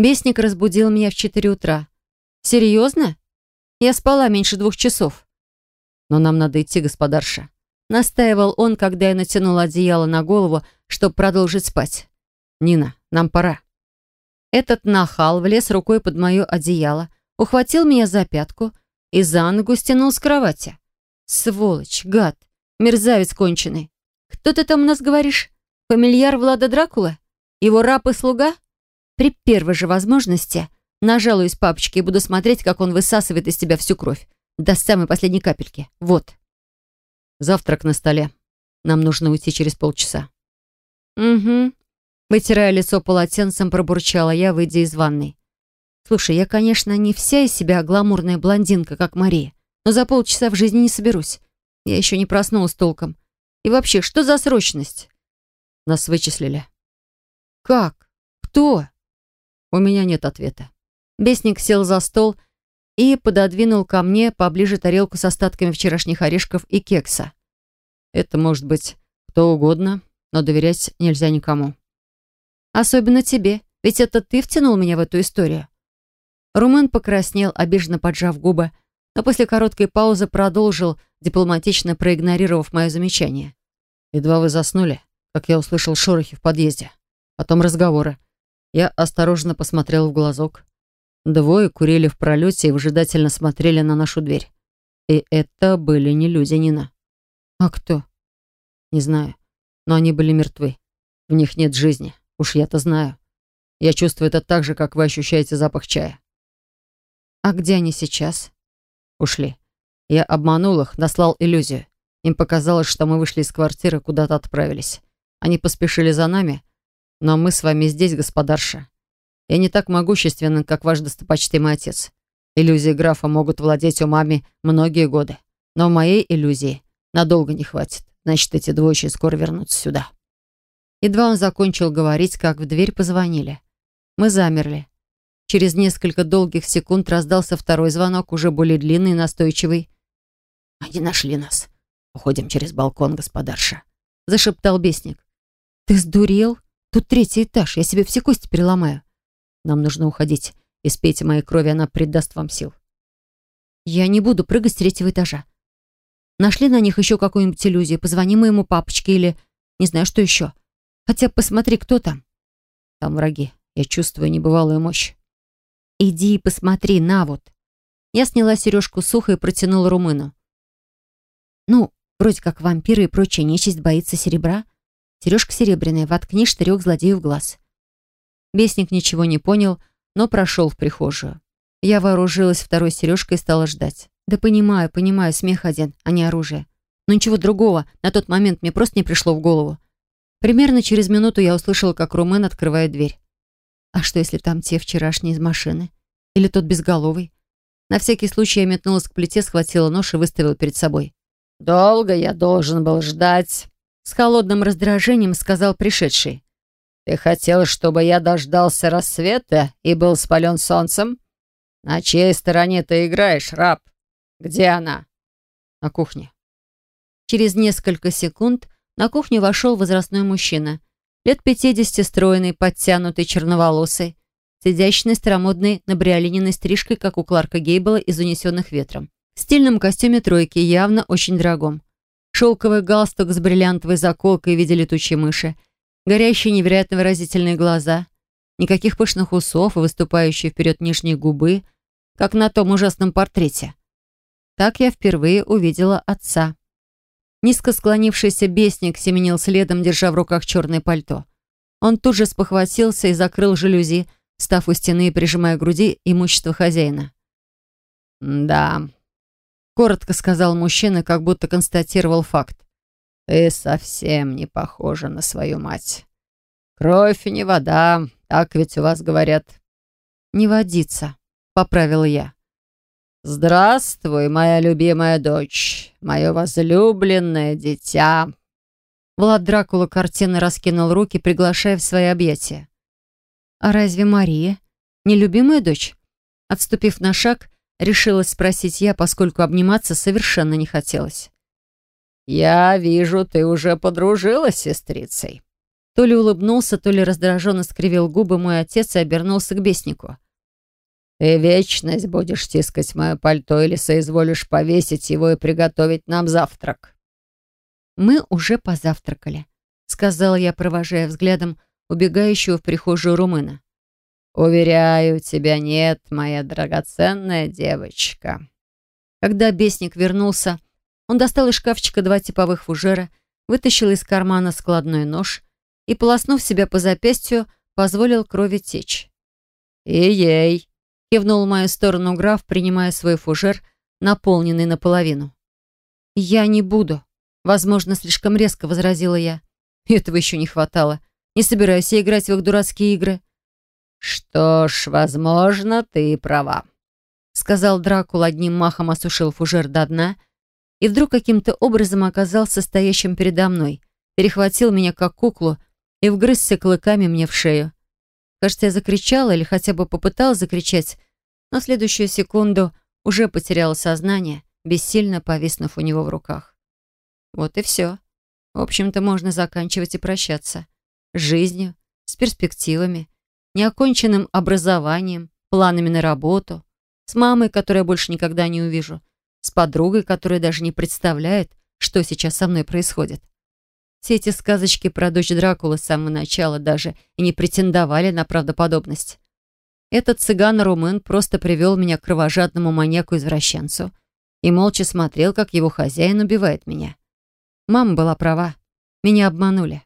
Бесник разбудил меня в четыре утра. Серьезно? Я спала меньше двух часов. Но нам надо идти, господарша. Настаивал он, когда я натянула одеяло на голову, чтобы продолжить спать. «Нина, нам пора». Этот нахал влез рукой под мое одеяло, ухватил меня за пятку и за ногу стянул с кровати. Сволочь, гад, мерзавец конченый. Кто ты там у нас говоришь? Фамильяр Влада Дракула? Его раб и слуга? При первой же возможности нажалуюсь папочке и буду смотреть, как он высасывает из тебя всю кровь. До самой последней капельки. Вот. Завтрак на столе. Нам нужно уйти через полчаса. Угу. Вытирая лицо полотенцем, пробурчала я, выйдя из ванной. Слушай, я, конечно, не вся из себя гламурная блондинка, как Мария, но за полчаса в жизни не соберусь. Я еще не проснулась толком. И вообще, что за срочность? Нас вычислили. Как? Кто? У меня нет ответа. Бесник сел за стол и пододвинул ко мне поближе тарелку с остатками вчерашних орешков и кекса. Это может быть кто угодно, но доверять нельзя никому. Особенно тебе, ведь это ты втянул меня в эту историю. Румын покраснел, обиженно поджав губы, но после короткой паузы продолжил, дипломатично проигнорировав мое замечание. «Едва вы заснули, как я услышал шорохи в подъезде. Потом разговоры. Я осторожно посмотрел в глазок. Двое курили в пролете и выжидательно смотрели на нашу дверь. И это были не люди, Нина. А кто? Не знаю. Но они были мертвы. В них нет жизни. Уж я-то знаю. Я чувствую это так же, как вы ощущаете запах чая. А где они сейчас? Ушли. Я обманул их, наслал иллюзию. Им показалось, что мы вышли из квартиры, куда-то отправились. Они поспешили за нами, но мы с вами здесь, господарша. Я не так могущественен, как ваш достопочтимый отец. Иллюзии графа могут владеть умами многие годы. Но моей иллюзии надолго не хватит. Значит, эти двое очень скоро вернутся сюда». Едва он закончил говорить, как в дверь позвонили. Мы замерли. Через несколько долгих секунд раздался второй звонок, уже более длинный и настойчивый. «Они нашли нас. Уходим через балкон, господарша», — зашептал бесник. «Ты сдурел? Тут третий этаж, я себе все кости переломаю». Нам нужно уходить. И спейте моей крови, она придаст вам сил. Я не буду прыгать с третьего этажа. Нашли на них еще какую-нибудь иллюзию. Позвони моему папочке или... Не знаю, что еще. Хотя посмотри, кто там. Там враги. Я чувствую небывалую мощь. Иди и посмотри, на вот. Я сняла сережку сухо и протянула румыну. Ну, вроде как вампиры и прочая нечисть боится серебра. Сережка серебряная, воткни штырек злодею в глаз. Бесник ничего не понял, но прошел в прихожую. Я вооружилась второй сережкой и стала ждать. Да понимаю, понимаю, смех один, а не оружие. Но ничего другого на тот момент мне просто не пришло в голову. Примерно через минуту я услышала, как Румен открывает дверь. А что, если там те вчерашние из машины? Или тот безголовый? На всякий случай я метнулась к плите, схватила нож и выставила перед собой. «Долго я должен был ждать», — с холодным раздражением сказал пришедший. Ты хотел, чтобы я дождался рассвета и был спален солнцем? На чьей стороне ты играешь, раб? Где она? На кухне. Через несколько секунд на кухню вошел возрастной мужчина. Лет пятидесяти стройный, подтянутый, черноволосый, с изящной старомодной набриолининой стрижкой, как у Кларка Гейбла из «Унесенных ветром». В стильном костюме тройки, явно очень дорогом. Шелковый галстук с бриллиантовой заколкой в виде летучей мыши – горящие невероятно выразительные глаза, никаких пышных усов и выступающие вперед нижние губы, как на том ужасном портрете. Так я впервые увидела отца. Низко склонившийся бесник семенил следом, держа в руках черное пальто. Он тут же спохватился и закрыл жалюзи, став у стены и прижимая к груди имущество хозяина. «Да», — коротко сказал мужчина, как будто констатировал факт. Ты совсем не похожа на свою мать. Кровь не вода, так ведь у вас говорят. Не водится, поправила я. Здравствуй, моя любимая дочь, мое возлюбленное дитя. Влад Дракула картинно раскинул руки, приглашая в свои объятия. А разве Мария не любимая дочь? Отступив на шаг, решилась спросить я, поскольку обниматься совершенно не хотелось. «Я вижу, ты уже подружилась с сестрицей». То ли улыбнулся, то ли раздраженно скривил губы мой отец и обернулся к беснику. «Ты вечность будешь тискать мое пальто или соизволишь повесить его и приготовить нам завтрак?» «Мы уже позавтракали», — сказала я, провожая взглядом убегающего в прихожую румына. «Уверяю, тебя нет, моя драгоценная девочка». Когда бесник вернулся, он достал из шкафчика два типовых фужера, вытащил из кармана складной нож и, полоснув себя по запястью, позволил крови течь. «И ей!» — кивнул в мою сторону граф, принимая свой фужер, наполненный наполовину. «Я не буду», — возможно, слишком резко возразила я. Этого еще не хватало. Не собираюсь я играть в их дурацкие игры. «Что ж, возможно, ты права», — сказал Дракул, одним махом осушил фужер до дна и вдруг каким-то образом оказался стоящим передо мной, перехватил меня как куклу и вгрызся клыками мне в шею. Кажется, я закричала или хотя бы попыталась закричать, но в следующую секунду уже потеряла сознание, бессильно повиснув у него в руках. Вот и все. В общем-то, можно заканчивать и прощаться. С жизнью, с перспективами, неоконченным образованием, планами на работу, с мамой, которую я больше никогда не увижу, с подругой, которая даже не представляет, что сейчас со мной происходит. Все эти сказочки про дочь Дракулы с самого начала даже и не претендовали на правдоподобность. Этот цыган-румын просто привел меня к кровожадному маньяку-извращенцу и молча смотрел, как его хозяин убивает меня. Мама была права. Меня обманули.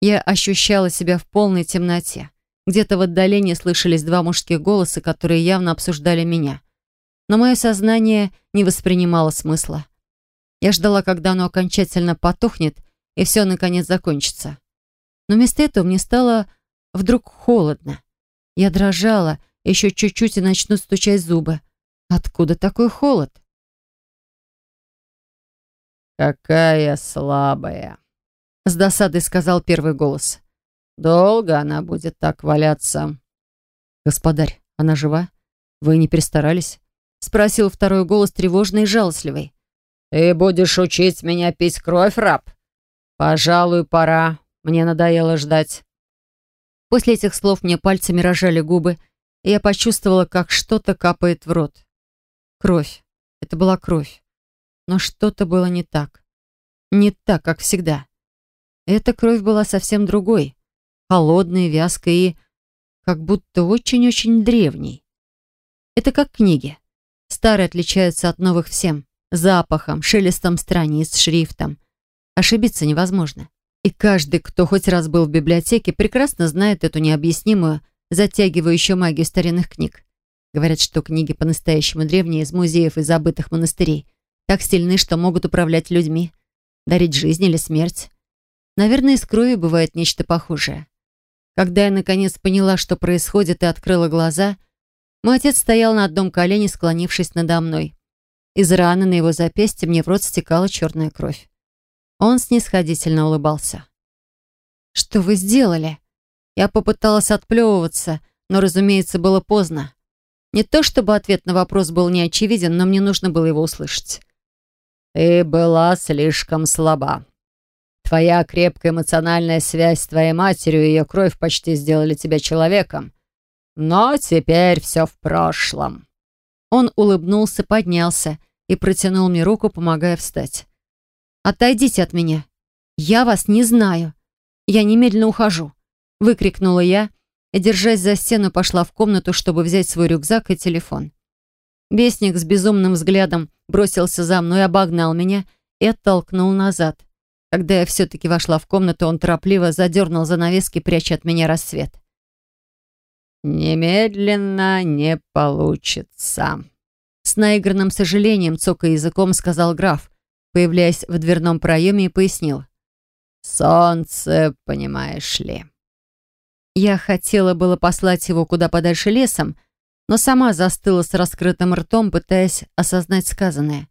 Я ощущала себя в полной темноте. Где-то в отдалении слышались два мужских голоса, которые явно обсуждали меня. Но мое сознание не воспринимало смысла. Я ждала, когда оно окончательно потухнет, и все, наконец, закончится. Но вместо этого мне стало вдруг холодно. Я дрожала, еще чуть-чуть и начнут стучать зубы. Откуда такой холод? «Какая слабая!» — с досадой сказал первый голос. «Долго она будет так валяться?» «Господарь, она жива? Вы не перестарались?» — спросил второй голос тревожный и жалостливый. «Ты будешь учить меня пить кровь, раб? Пожалуй, пора. Мне надоело ждать». После этих слов мне пальцами рожали губы, и я почувствовала, как что-то капает в рот. Кровь. Это была кровь. Но что-то было не так. Не так, как всегда. Эта кровь была совсем другой. Холодной, вязкой и как будто очень-очень древней. Это как книги. Старые отличаются от новых всем. Запахом, шелестом страниц, шрифтом. Ошибиться невозможно. И каждый, кто хоть раз был в библиотеке, прекрасно знает эту необъяснимую, затягивающую магию старинных книг. Говорят, что книги по-настоящему древние из музеев и забытых монастырей так сильны, что могут управлять людьми, дарить жизнь или смерть. Наверное, из крови бывает нечто похожее. Когда я наконец поняла, что происходит, и открыла глаза, мой отец стоял на одном колене, склонившись надо мной. Из раны на его запястье мне в рот стекала черная кровь. Он снисходительно улыбался. «Что вы сделали?» Я попыталась отплевываться, но, разумеется, было поздно. Не то чтобы ответ на вопрос был неочевиден, но мне нужно было его услышать. «Ты была слишком слаба. Твоя крепкая эмоциональная связь с твоей матерью и ее кровь почти сделали тебя человеком. Но теперь все в прошлом». Он улыбнулся, поднялся и протянул мне руку, помогая встать. «Отойдите от меня. Я вас не знаю. Я немедленно ухожу», — выкрикнула я и, держась за стену, пошла в комнату, чтобы взять свой рюкзак и телефон. Бесник с безумным взглядом бросился за мной, обогнал меня и оттолкнул назад. Когда я все-таки вошла в комнату, он торопливо задернул занавески, пряча от меня рассвет. «Немедленно не получится», — с наигранным сожалением, цокая языком, сказал граф, появляясь в дверном проеме и пояснил. «Солнце, понимаешь ли». Я хотела было послать его куда подальше лесом, но сама застыла с раскрытым ртом, пытаясь осознать сказанное.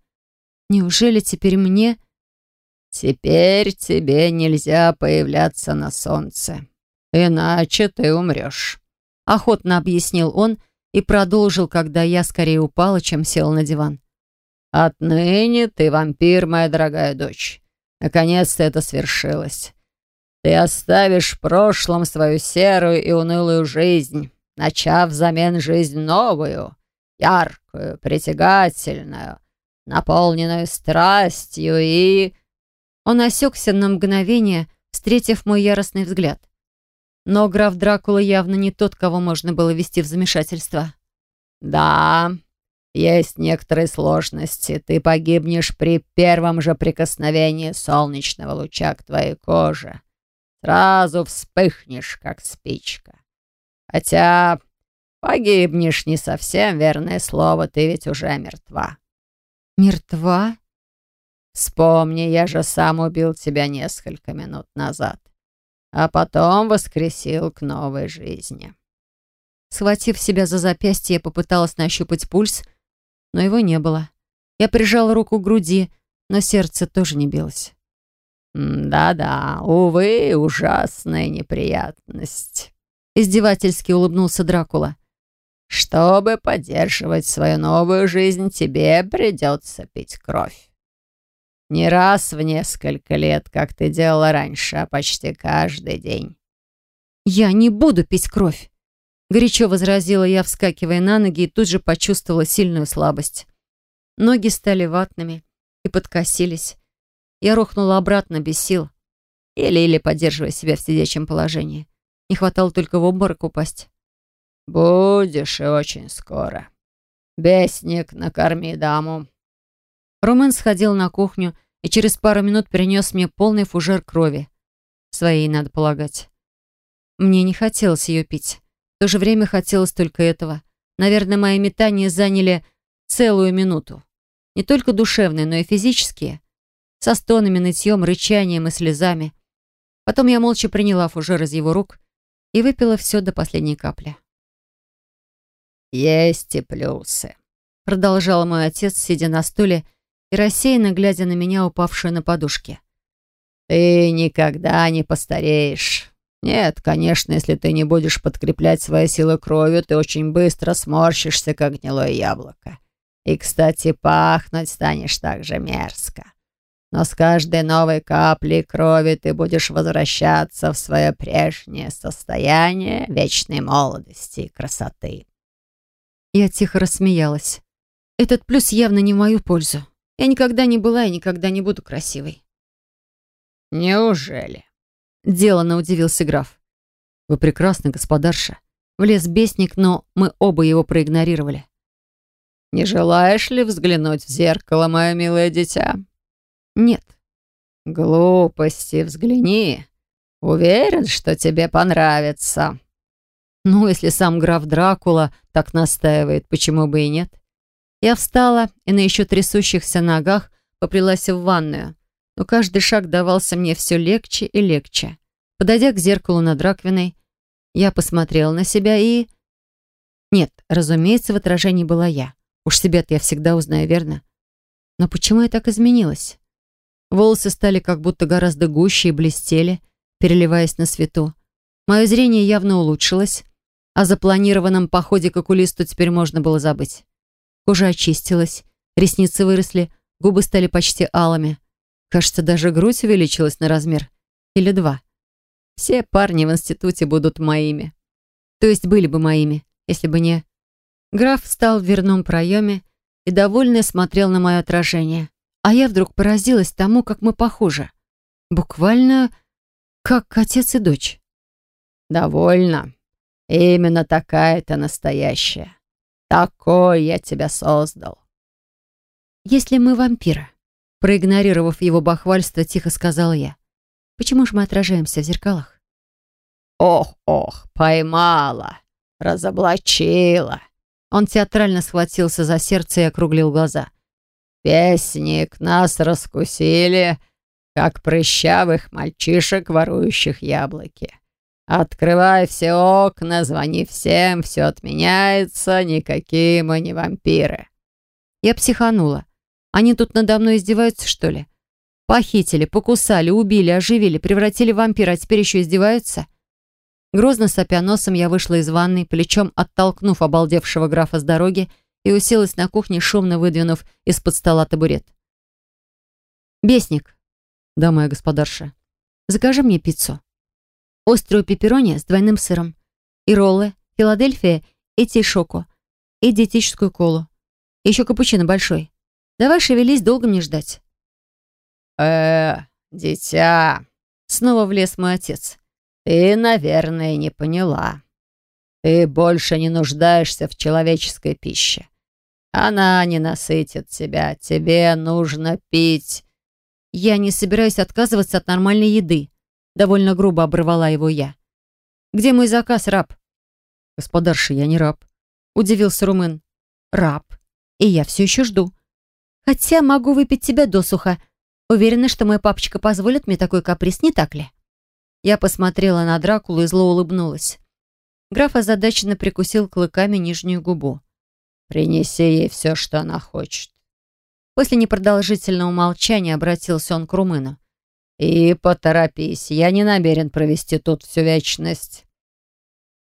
Неужели теперь мне... «Теперь тебе нельзя появляться на солнце, иначе ты умрешь», — охотно объяснил он и продолжил, когда я скорее упала, чем села на диван. Отныне ты вампир, моя дорогая дочь. Наконец-то это свершилось. Ты оставишь в прошлом свою серую и унылую жизнь, начав взамен жизнь новую, яркую, притягательную, наполненную страстью и...» Он осекся на мгновение, встретив мой яростный взгляд. Но граф Дракула явно не тот, кого можно было вести в замешательство. «Да, есть некоторые сложности. Ты погибнешь при первом же прикосновении солнечного луча к твоей коже. Сразу вспыхнешь, как спичка. Хотя погибнешь не совсем верное слово, ты ведь уже мертва». «Мертва?» «Вспомни, я же сам убил тебя несколько минут назад, а потом воскресил к новой жизни». Схватив себя за запястье, я попыталась нащупать пульс, но его не было. Я прижала руку к груди, но сердце тоже не билось. «Да-да, увы, ужасная неприятность», — издевательски улыбнулся Дракула. «Чтобы поддерживать свою новую жизнь, тебе придется пить кровь. Не раз в несколько лет, как ты делала раньше, а почти каждый день». «Я не буду пить кровь!» Горячо возразила я, вскакивая на ноги, и тут же почувствовала сильную слабость. Ноги стали ватными и подкосились. Я рухнула обратно без сил, еле-еле поддерживая себя в сидячем положении. Не хватало только в обморок упасть. «Будешь и очень скоро. Бесник, накорми даму». Роман сходил на кухню и через пару минут принес мне полный фужер крови. Своей, надо полагать. Мне не хотелось ее пить то же время хотелось только этого. Наверное, мои метания заняли целую минуту. Не только душевные, но и физические. Со стонами, нытьем, рычанием и слезами. Потом я молча приняла фужер из его рук и выпила все до последней капли. «Есть и плюсы», — продолжал мой отец, сидя на стуле и рассеянно глядя на меня, упавшую на подушке. «Ты никогда не постареешь. Нет, конечно, если ты не будешь подкреплять свои силы кровью, ты очень быстро сморщишься, как гнилое яблоко. И, кстати, пахнуть станешь так же мерзко. Но с каждой новой каплей крови ты будешь возвращаться в свое прежнее состояние вечной молодости и красоты. Я тихо рассмеялась. Этот плюс явно не в мою пользу. Я никогда не была и никогда не буду красивой. Неужели? Делано удивился граф. «Вы прекрасны, господарша». Влез бесник, но мы оба его проигнорировали. «Не желаешь ли взглянуть в зеркало, мое милое дитя?» «Нет». «Глупости, взгляни. Уверен, что тебе понравится». «Ну, если сам граф Дракула так настаивает, почему бы и нет?» Я встала и на еще трясущихся ногах поплелась в ванную но каждый шаг давался мне все легче и легче. Подойдя к зеркалу над раковиной, я посмотрела на себя и... Нет, разумеется, в отражении была я. Уж себя-то я всегда узнаю, верно? Но почему я так изменилась? Волосы стали как будто гораздо гуще и блестели, переливаясь на свету. Мое зрение явно улучшилось, а запланированном походе к окулисту теперь можно было забыть. Кожа очистилась, ресницы выросли, губы стали почти алыми. Кажется, даже грудь увеличилась на размер. Или два. Все парни в институте будут моими. То есть были бы моими, если бы не... Граф встал в дверном проеме и довольно смотрел на мое отражение. А я вдруг поразилась тому, как мы похожи. Буквально как отец и дочь. «Довольно. Именно такая ты настоящая. Такой я тебя создал». «Если мы вампиры, Проигнорировав его бахвальство, тихо сказала я. «Почему же мы отражаемся в зеркалах?» «Ох, ох, поймала, разоблачила!» Он театрально схватился за сердце и округлил глаза. «Песник, нас раскусили, как прыщавых мальчишек, ворующих яблоки. Открывай все окна, звони всем, все отменяется, никакие мы не вампиры». Я психанула. Они тут надо мной издеваются, что ли? Похитили, покусали, убили, оживили, превратили в вампира, а теперь еще издеваются? Грозно сопя носом, я вышла из ванной, плечом оттолкнув обалдевшего графа с дороги и уселась на кухне, шумно выдвинув из-под стола табурет. «Бесник!» «Да, моя господарша». «Закажи мне пиццу». Острую пепперони с двойным сыром, и роллы, Филадельфия и тишоко, и диетическую колу. И еще капучино большой. Давай шевелись, долго мне ждать. э дитя!» Снова влез мой отец. «Ты, наверное, не поняла. Ты больше не нуждаешься в человеческой пище. Она не насытит тебя. Тебе нужно пить...» «Я не собираюсь отказываться от нормальной еды», — довольно грубо обрывала его я. «Где мой заказ, раб?» «Господарша, я не раб», — удивился румын. «Раб. И я все еще жду. Хотя могу выпить тебя досуха. Уверена, что мой папочка позволит мне такой каприз, не так ли?» Я посмотрела на Дракулу и зло улыбнулась. Граф озадаченно прикусил клыками нижнюю губу. «Принеси ей все, что она хочет». После непродолжительного молчания обратился он к румыну. «И поторопись, я не намерен провести тут всю вечность».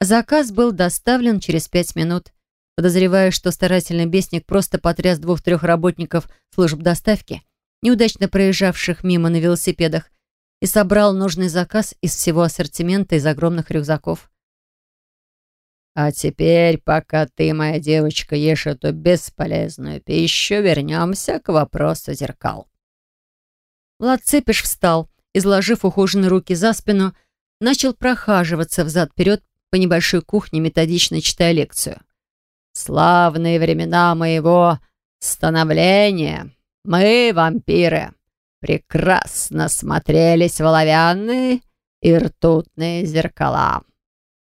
Заказ был доставлен через пять минут. Подозревая, что старательный бесник просто потряс двух-трех работников служб доставки, неудачно проезжавших мимо на велосипедах, и собрал нужный заказ из всего ассортимента из огромных рюкзаков. «А теперь, пока ты, моя девочка, ешь эту бесполезную пищу, вернемся к вопросу зеркал». Влад Цепиш встал, изложив ухоженные руки за спину, начал прохаживаться взад-вперед по небольшой кухне, методично читая лекцию. «Славные времена моего становления. Мы, вампиры, прекрасно смотрелись в оловянные и ртутные зеркала.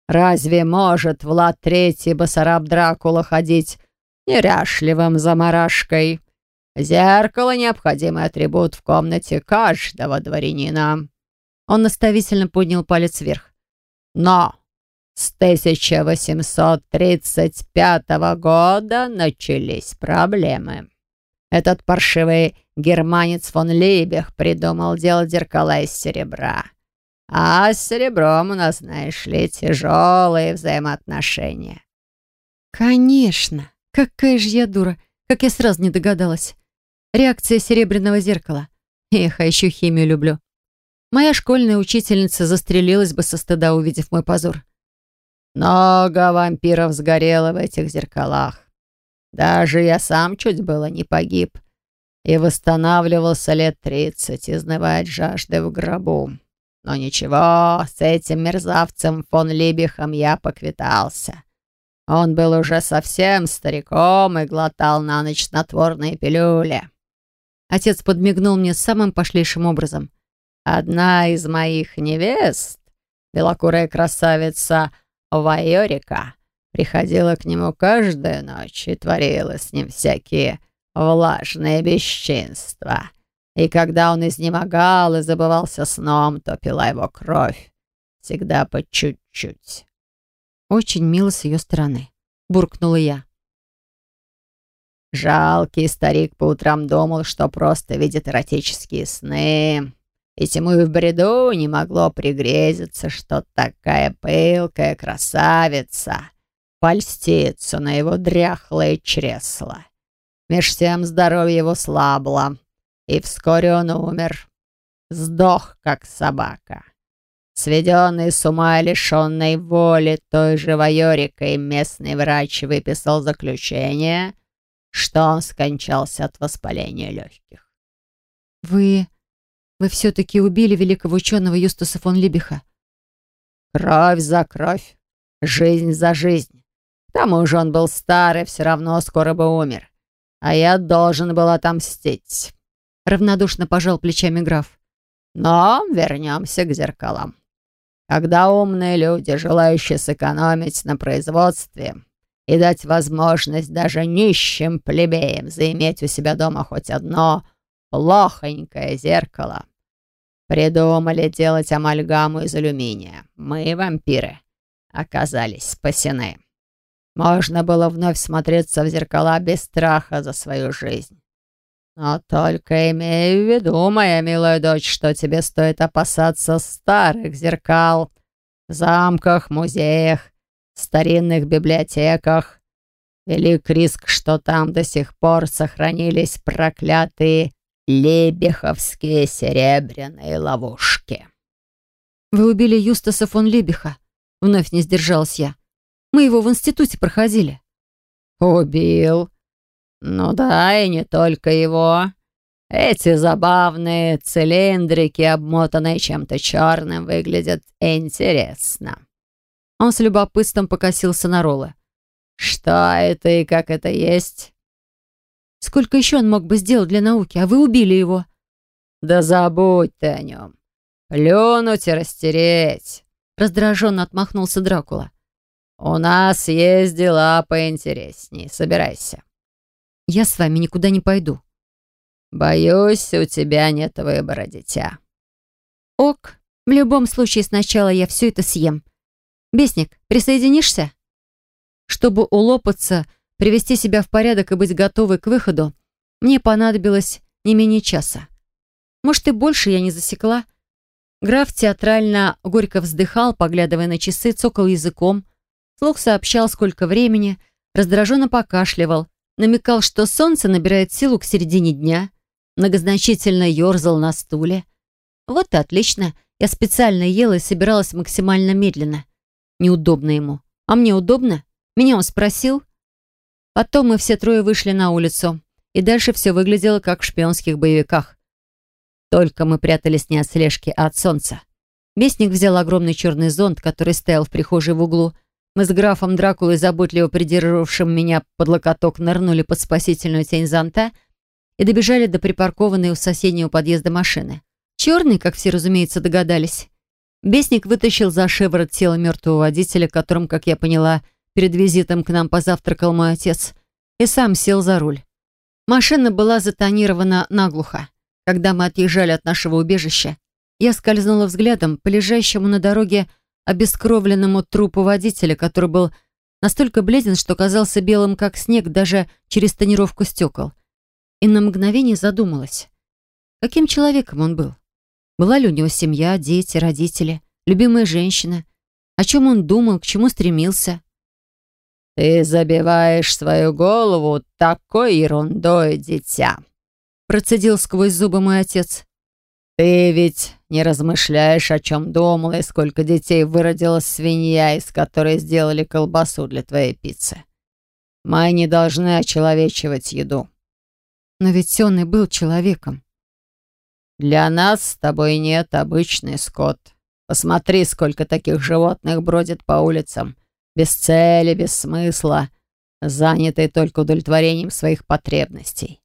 Разве может Влад Третий Басараб Дракула ходить неряшливым заморашкой? Зеркало — необходимый атрибут в комнате каждого дворянина». Он наставительно поднял палец вверх. «Но с 1835 года начались проблемы. Этот паршивый германец фон Лейбех придумал делать зеркала из серебра. А с серебром у нас, знаешь ли, тяжелые взаимоотношения. Конечно. Какая же я дура. Как я сразу не догадалась. Реакция серебряного зеркала. Эх, а еще химию люблю. Моя школьная учительница застрелилась бы со стыда, увидев мой позор. Много вампиров сгорело в этих зеркалах. Даже я сам чуть было не погиб и восстанавливался лет тридцать, изнывая от жажды в гробу. Но ничего, с этим мерзавцем фон Либихом я поквитался. Он был уже совсем стариком и глотал на ночь снотворные пилюли. Отец подмигнул мне самым пошлейшим образом. Одна из моих невест, белокурая красавица Вайорика, приходила к нему каждую ночь и творила с ним всякие влажные бесчинства. И когда он изнемогал и забывался сном, то пила его кровь. Всегда по чуть-чуть. Очень мило с ее стороны. Буркнула я. Жалкий старик по утрам думал, что просто видит эротические сны. Ведь ему и в бреду не могло пригрезиться, что такая пылкая красавица польстится на его дряхлое чресло. Меж тем здоровье его слабло, и вскоре он умер. Сдох, как собака. Сведенный с ума и лишенной воли той же Вайорикой местный врач выписал заключение, что он скончался от воспаления легких. «Вы... вы все-таки убили великого ученого Юстуса фон Либиха?» «Кровь за кровь, жизнь за жизнь. К тому же он был старый, все равно скоро бы умер. А я должен был отомстить. Равнодушно пожал плечами граф. Но вернемся к зеркалам. Когда умные люди, желающие сэкономить на производстве и дать возможность даже нищим плебеям заиметь у себя дома хоть одно плохонькое зеркало, придумали делать амальгаму из алюминия. Мы, вампиры, оказались спасены. Можно было вновь смотреться в зеркала без страха за свою жизнь. Но только имей в виду, моя милая дочь, что тебе стоит опасаться старых зеркал в замках, музеях, старинных библиотеках. Велик риск, что там до сих пор сохранились проклятые лебеховские серебряные ловушки. «Вы убили Юстаса фон Либиха», — вновь не сдержалась я. «Мы его в институте проходили». «Убил? Ну да, и не только его. Эти забавные цилиндрики, обмотанные чем-то черным, выглядят интересно». Он с любопытством покосился на Ролла. «Что это и как это есть?» «Сколько еще он мог бы сделать для науки, а вы убили его?» «Да забудь ты о нем. Плюнуть и растереть!» Раздраженно отмахнулся Дракула. «У нас есть дела поинтересней. Собирайся». «Я с вами никуда не пойду». «Боюсь, у тебя нет выбора, дитя». «Ок. В любом случае сначала я все это съем. Бесник, присоединишься?» Чтобы улопаться, привести себя в порядок и быть готовой к выходу, мне понадобилось не менее часа. Может, и больше я не засекла. Граф театрально горько вздыхал, поглядывая на часы, цокал языком, Слух сообщал, сколько времени, раздраженно покашливал, намекал, что солнце набирает силу к середине дня, многозначительно ерзал на стуле. Вот и отлично. Я специально ела и собиралась максимально медленно. Неудобно ему. А мне удобно? Меня он спросил. Потом мы все трое вышли на улицу. И дальше все выглядело, как в шпионских боевиках. Только мы прятались не от слежки, а от солнца. Местник взял огромный черный зонт, который стоял в прихожей в углу, мы с графом Дракулой, заботливо придерживавшим меня под локоток, нырнули под спасительную тень зонта и добежали до припаркованной у соседнего подъезда машины. Черный, как все, разумеется, догадались. Бесник вытащил за шиворот тело мертвого водителя, которым, как я поняла, перед визитом к нам позавтракал мой отец, и сам сел за руль. Машина была затонирована наглухо. Когда мы отъезжали от нашего убежища, я скользнула взглядом по лежащему на дороге обескровленному трупу водителя, который был настолько бледен, что казался белым, как снег, даже через тонировку стекол. И на мгновение задумалась. Каким человеком он был? Была ли у него семья, дети, родители, любимая женщина? О чем он думал, к чему стремился? «Ты забиваешь свою голову такой ерундой, дитя!» Процедил сквозь зубы мой отец. «Ты ведь не размышляешь, о чем думала и сколько детей выродила свинья, из которой сделали колбасу для твоей пиццы. Мы не должны очеловечивать еду». «Но ведь он и был человеком». «Для нас с тобой нет обычный скот. Посмотри, сколько таких животных бродит по улицам, без цели, без смысла, занятые только удовлетворением своих потребностей.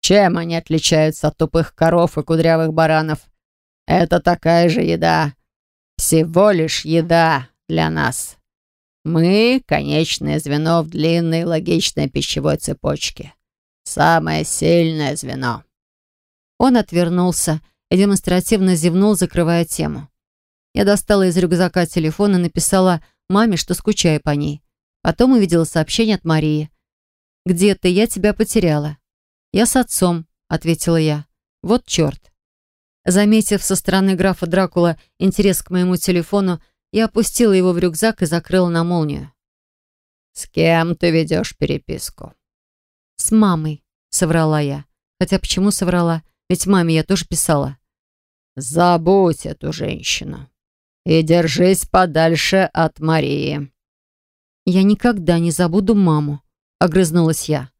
Чем они отличаются от тупых коров и кудрявых баранов? Это такая же еда. Всего лишь еда для нас. Мы — конечное звено в длинной логичной пищевой цепочке. Самое сильное звено. Он отвернулся и демонстративно зевнул, закрывая тему. Я достала из рюкзака телефон и написала маме, что скучаю по ней. Потом увидела сообщение от Марии. «Где ты? Я тебя потеряла. «Я с отцом», — ответила я. «Вот черт». Заметив со стороны графа Дракула интерес к моему телефону, я опустила его в рюкзак и закрыла на молнию. «С кем ты ведешь переписку?» «С мамой», — соврала я. Хотя почему соврала? Ведь маме я тоже писала. «Забудь эту женщину и держись подальше от Марии». «Я никогда не забуду маму», — огрызнулась я.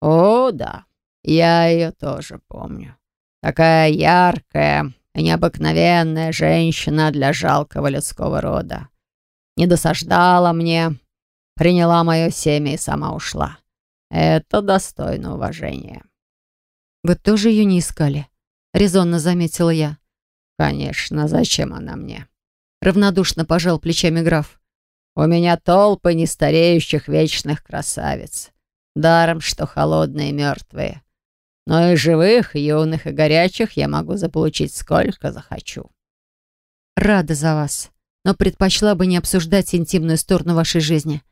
«О, да, я ее тоже помню. Такая яркая и необыкновенная женщина для жалкого людского рода. Не досаждала мне, приняла мое семя и сама ушла. Это достойно уважения. «Вы тоже ее не искали?» — резонно заметила я. «Конечно, зачем она мне?» Равнодушно пожал плечами граф. «У меня толпы нестареющих вечных красавиц. Даром, что холодные и мертвые. Но и живых, юных и горячих я могу заполучить сколько захочу. Рада за вас, но предпочла бы не обсуждать интимную сторону вашей жизни.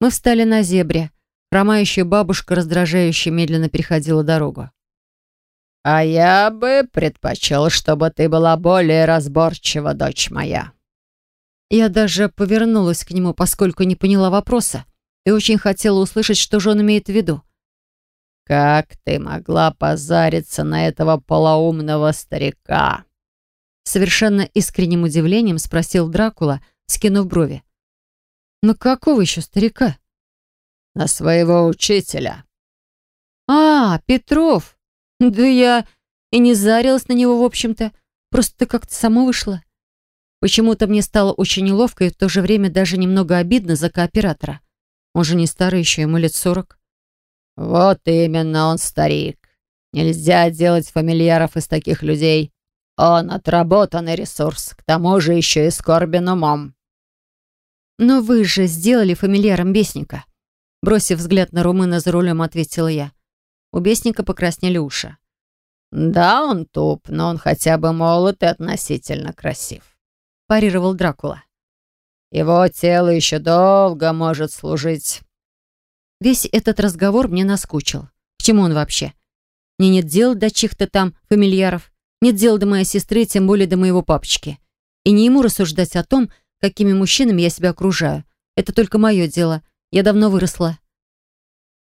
Мы встали на зебре. Хромающая бабушка, раздражающе медленно переходила дорогу. «А я бы предпочел, чтобы ты была более разборчива, дочь моя». Я даже повернулась к нему, поскольку не поняла вопроса и очень хотела услышать, что же он имеет в виду. «Как ты могла позариться на этого полоумного старика?» Совершенно искренним удивлением спросил Дракула, скинув брови. «На какого еще старика?» «На своего учителя». «А, Петров! Да я и не зарилась на него, в общем-то. Просто как-то само вышло. Почему-то мне стало очень неловко и в то же время даже немного обидно за кооператора. Он же не старый еще, ему лет сорок. «Вот именно он старик. Нельзя делать фамильяров из таких людей. Он отработанный ресурс, к тому же еще и скорбен умом». «Но вы же сделали фамильяром Бесника», бросив взгляд на Румына за рулем, ответила я. У Бесника покраснели уши. «Да, он туп, но он хотя бы молод и относительно красив», парировал Дракула. «Его тело еще долго может служить Весь этот разговор мне наскучил. К чему он вообще? Мне нет дела до чьих-то там фамильяров, нет дела до моей сестры, тем более до моего папочки. И не ему рассуждать о том, какими мужчинами я себя окружаю. Это только мое дело. Я давно выросла.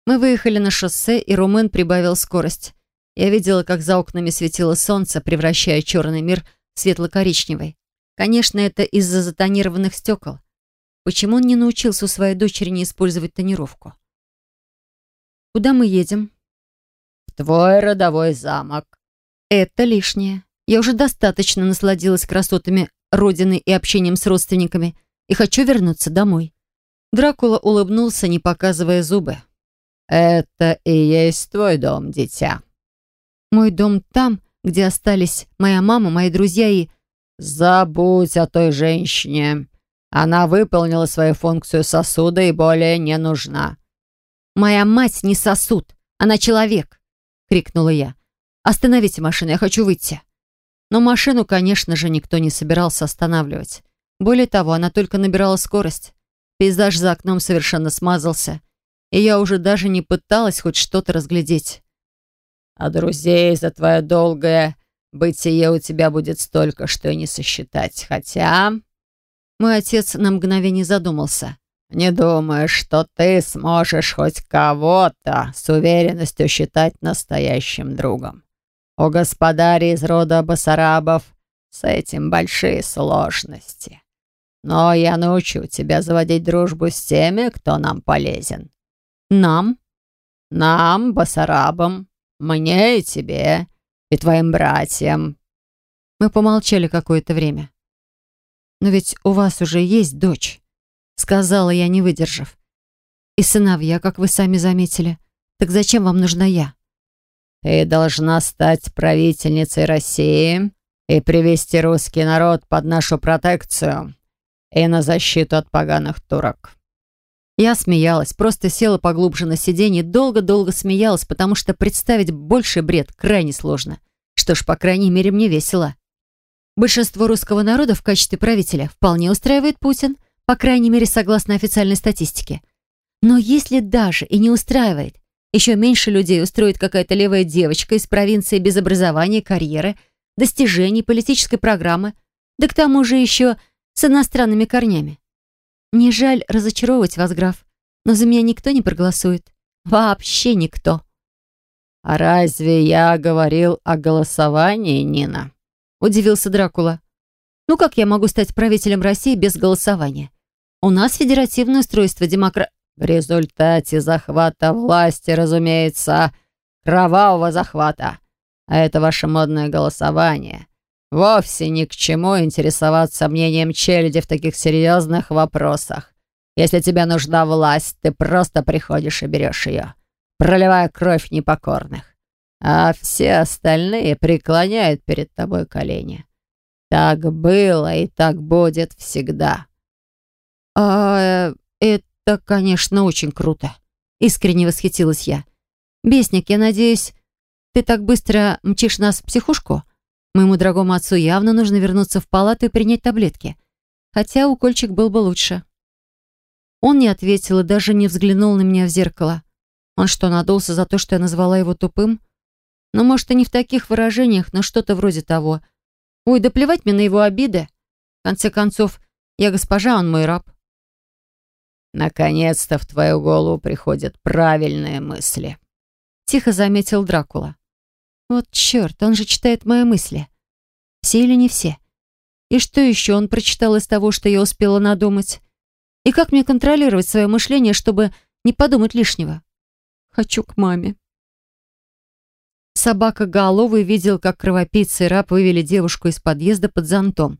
Мы выехали на шоссе, и Румен прибавил скорость. Я видела, как за окнами светило солнце, превращая черный мир в светло-коричневый. Конечно, это из-за затонированных стекол. Почему он не научился у своей дочери не использовать тонировку? Куда мы едем? В твой родовой замок. Это лишнее. Я уже достаточно насладилась красотами родины и общением с родственниками и хочу вернуться домой. Дракула улыбнулся, не показывая зубы. «Это и есть твой дом, дитя». «Мой дом там, где остались моя мама, мои друзья и...» «Забудь о той женщине. Она выполнила свою функцию сосуда и более не нужна. «Моя мать не сосуд, она человек!» — крикнула я. «Остановите машину, я хочу выйти!» Но машину, конечно же, никто не собирался останавливать. Более того, она только набирала скорость. Пейзаж за окном совершенно смазался, и я уже даже не пыталась хоть что-то разглядеть. «А друзей за твое долгое бытие у тебя будет столько, что и не сосчитать. Хотя...» Мой отец на мгновение задумался. Не думаешь, что ты сможешь хоть кого-то с уверенностью считать настоящим другом. У господарей из рода Басарабов с этим большие сложности. Но я научу тебя заводить дружбу с теми, кто нам полезен. Нам? Нам, Басарабам, мне и тебе, и твоим братьям. Мы помолчали какое-то время. Но ведь у вас уже есть дочь сказала я, не выдержав. «И сыновья, как вы сами заметили. Так зачем вам нужна я?» «Ты должна стать правительницей России и привести русский народ под нашу протекцию и на защиту от поганых турок». Я смеялась, просто села поглубже на сиденье, долго-долго смеялась, потому что представить больший бред крайне сложно. Что ж, по крайней мере, мне весело. Большинство русского народа в качестве правителя вполне устраивает Путин – по крайней мере, согласно официальной статистике. Но если даже и не устраивает, еще меньше людей устроит какая-то левая девочка из провинции без образования, карьеры, достижений, политической программы, да к тому же еще с иностранными корнями. Не жаль разочаровывать вас, граф, но за меня никто не проголосует. Вообще никто. «А разве я говорил о голосовании, Нина?» — удивился Дракула. «Ну как я могу стать правителем России без голосования? У нас федеративное устройство демокра... В результате захвата власти, разумеется, кровавого захвата. А это ваше модное голосование. Вовсе ни к чему интересоваться мнением челяди в таких серьезных вопросах. Если тебе нужна власть, ты просто приходишь и берешь ее, проливая кровь непокорных. А все остальные преклоняют перед тобой колени. Так было и так будет всегда. «А это, конечно, очень круто», — искренне восхитилась я. «Бесник, я надеюсь, ты так быстро мчишь нас в психушку? Моему дорогому отцу явно нужно вернуться в палату и принять таблетки. Хотя укольчик был бы лучше». Он не ответил и даже не взглянул на меня в зеркало. Он что, надулся за то, что я назвала его тупым? Ну, может, и не в таких выражениях, но что-то вроде того. Ой, да плевать мне на его обиды. В конце концов, я госпожа, он мой раб. «Наконец-то в твою голову приходят правильные мысли», — тихо заметил Дракула. «Вот черт, он же читает мои мысли. Все или не все? И что еще он прочитал из того, что я успела надумать? И как мне контролировать свое мышление, чтобы не подумать лишнего? Хочу к маме. Собака головый видел, как кровопийцы и раб вывели девушку из подъезда под зонтом.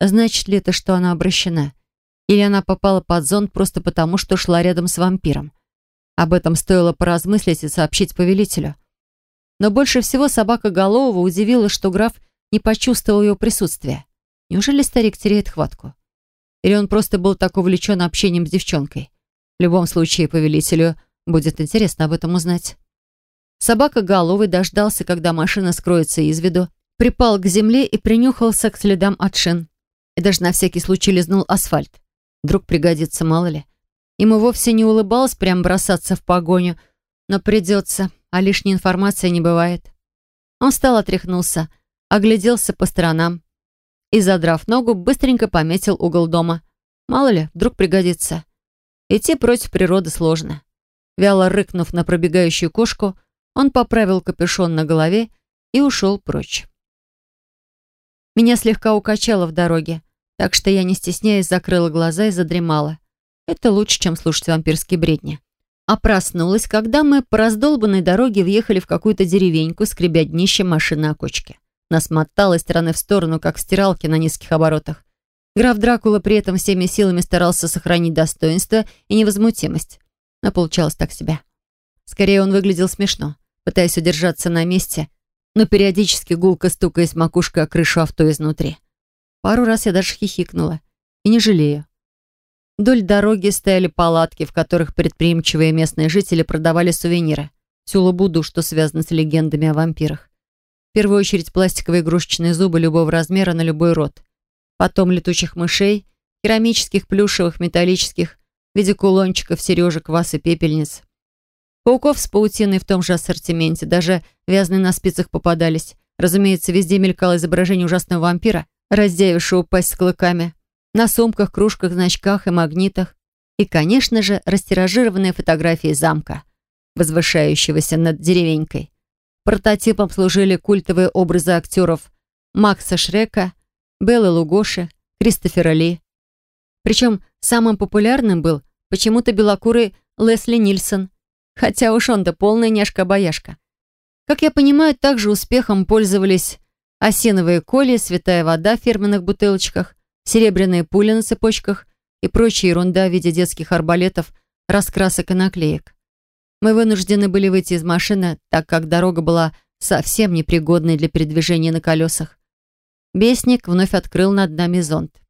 Значит ли это, что она обращена? Или она попала под зонт просто потому, что шла рядом с вампиром? Об этом стоило поразмыслить и сообщить повелителю. Но больше всего собака Голового удивила, что граф не почувствовал ее присутствия. Неужели старик теряет хватку? Или он просто был так увлечен общением с девчонкой? В любом случае, повелителю будет интересно об этом узнать. Собака Головый дождался, когда машина скроется из виду, припал к земле и принюхался к следам от шин. И даже на всякий случай лизнул асфальт. Вдруг пригодится, мало ли. Ему вовсе не улыбалось прям бросаться в погоню, но придется, а лишней информации не бывает. Он встал, отряхнулся, огляделся по сторонам и, задрав ногу, быстренько пометил угол дома. Мало ли, вдруг пригодится. Идти против природы сложно. Вяло рыкнув на пробегающую кошку, он поправил капюшон на голове и ушел прочь. Меня слегка укачало в дороге, так что я, не стесняясь, закрыла глаза и задремала. Это лучше, чем слушать вампирские бредни. А проснулась, когда мы по раздолбанной дороге въехали в какую-то деревеньку, скребя днище машины о кочке. Нас мотало из стороны в сторону, как в стиралке на низких оборотах. Граф Дракула при этом всеми силами старался сохранить достоинство и невозмутимость. Но получалось так себе. Скорее, он выглядел смешно пытаясь удержаться на месте, но периодически гулко стукаясь макушкой о крышу авто изнутри. Пару раз я даже хихикнула. И не жалею. Вдоль дороги стояли палатки, в которых предприимчивые местные жители продавали сувениры. Всю лабуду, что связано с легендами о вампирах. В первую очередь пластиковые игрушечные зубы любого размера на любой род. Потом летучих мышей, керамических, плюшевых, металлических, в виде кулончиков, сережек, ваз и пепельниц. Пауков с паутиной в том же ассортименте, даже вязаные на спицах попадались. Разумеется, везде мелькало изображение ужасного вампира, раздявившего пасть с клыками. На сумках, кружках, значках и магнитах. И, конечно же, растиражированные фотографии замка, возвышающегося над деревенькой. Прототипом служили культовые образы актеров Макса Шрека, Беллы Лугоши, Кристофера Ли. Причем самым популярным был почему-то белокурый Лесли Нильсон – Хотя уж он-то полная няшка-бояшка. Как я понимаю, также успехом пользовались осиновые коли, святая вода в фирменных бутылочках, серебряные пули на цепочках и прочая ерунда в виде детских арбалетов, раскрасок и наклеек. Мы вынуждены были выйти из машины, так как дорога была совсем непригодной для передвижения на колесах. Бесник вновь открыл над нами зонт.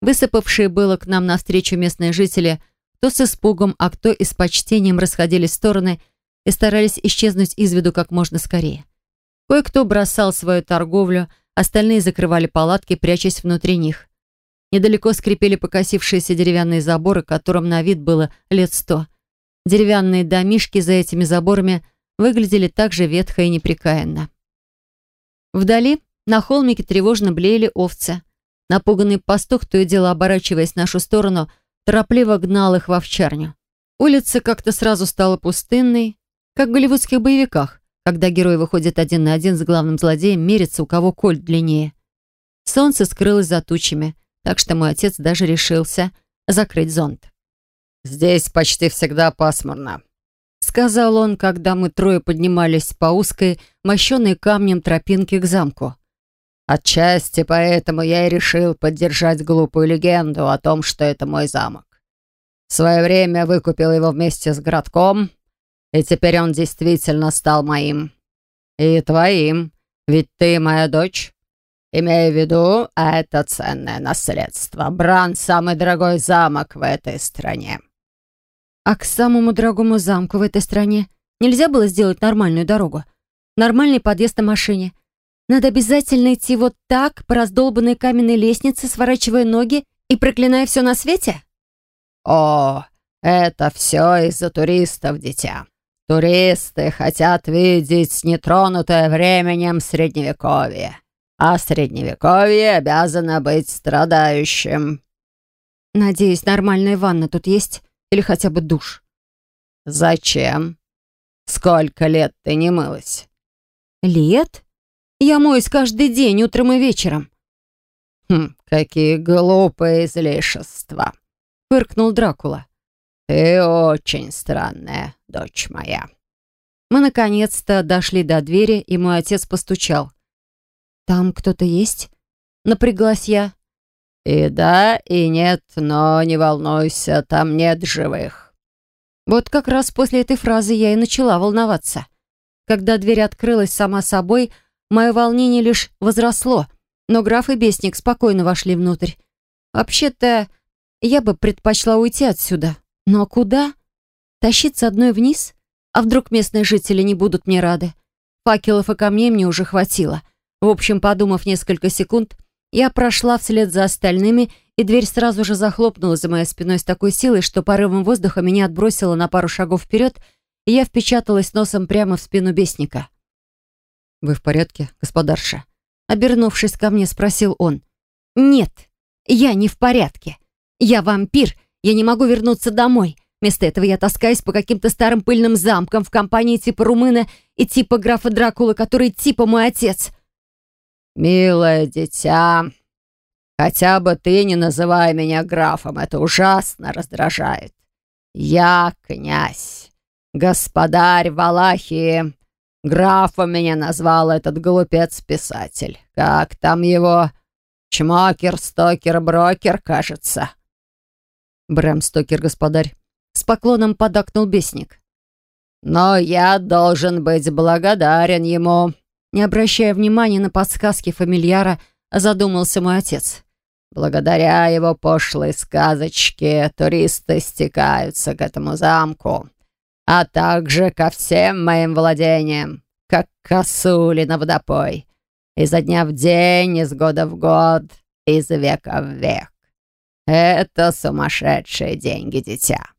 Высыпавшие было к нам навстречу местные жители – кто с испугом, а кто и с почтением расходились в стороны и старались исчезнуть из виду как можно скорее. Кое-кто бросал свою торговлю, остальные закрывали палатки, прячась внутри них. Недалеко скрипели покосившиеся деревянные заборы, которым на вид было лет сто. Деревянные домишки за этими заборами выглядели так же ветхо и неприкаянно. Вдали на холмике тревожно блеяли овцы. Напуганный пастух, то и дело оборачиваясь в нашу сторону, торопливо гнал их в овчарню. Улица как-то сразу стала пустынной, как в голливудских боевиках, когда герой выходит один на один с главным злодеем, мерится, у кого кольт длиннее. Солнце скрылось за тучами, так что мой отец даже решился закрыть зонт. «Здесь почти всегда пасмурно», — сказал он, когда мы трое поднимались по узкой, мощенной камнем тропинке к замку. Отчасти поэтому я и решил поддержать глупую легенду о том, что это мой замок. В свое время выкупил его вместе с городком, и теперь он действительно стал моим. И твоим, ведь ты моя дочь. Имею в виду, это ценное наследство. Бран — самый дорогой замок в этой стране. А к самому дорогому замку в этой стране нельзя было сделать нормальную дорогу? Нормальный подъезд на машине — надо обязательно идти вот так, по раздолбанной каменной лестнице, сворачивая ноги и проклиная все на свете? О, это все из-за туристов, дитя. Туристы хотят видеть нетронутое временем Средневековье. А Средневековье обязано быть страдающим. Надеюсь, нормальная ванна тут есть? Или хотя бы душ? Зачем? Сколько лет ты не мылась? Лет? Я моюсь каждый день, утром и вечером. «Хм, какие глупые излишества!» — фыркнул Дракула. «Ты очень странная, дочь моя». Мы наконец-то дошли до двери, и мой отец постучал. «Там кто-то есть?» — напряглась я. «И да, и нет, но не волнуйся, там нет живых». Вот как раз после этой фразы я и начала волноваться. Когда дверь открылась сама собой, мое волнение лишь возросло, но граф и бесник спокойно вошли внутрь. Вообще-то, я бы предпочла уйти отсюда. Но куда? Тащиться одной вниз? А вдруг местные жители не будут мне рады? Факелов и камней мне уже хватило. В общем, подумав несколько секунд, я прошла вслед за остальными, и дверь сразу же захлопнулась за моей спиной с такой силой, что порывом воздуха меня отбросило на пару шагов вперед, и я впечаталась носом прямо в спину бесника. «Вы в порядке, господарша?» Обернувшись ко мне, спросил он. «Нет, я не в порядке. Я вампир, я не могу вернуться домой. Вместо этого я таскаюсь по каким-то старым пыльным замкам в компании типа Румына и типа графа Дракулы, который типа мой отец». «Милое дитя, хотя бы ты не называй меня графом, это ужасно раздражает. Я князь, господарь Валахии. Графом меня назвал этот глупец-писатель. Как там его? Чмокер, стокер, брокер, кажется». Брэм Стокер, господарь. С поклоном подокнул бесник. «Но я должен быть благодарен ему», не обращая внимания на подсказки фамильяра, задумался мой отец. «Благодаря его пошлой сказочке туристы стекаются к этому замку, а также ко всем моим владениям, как косули на водопой, изо дня в день, из года в год, из века в век. Это сумасшедшие деньги, дитя.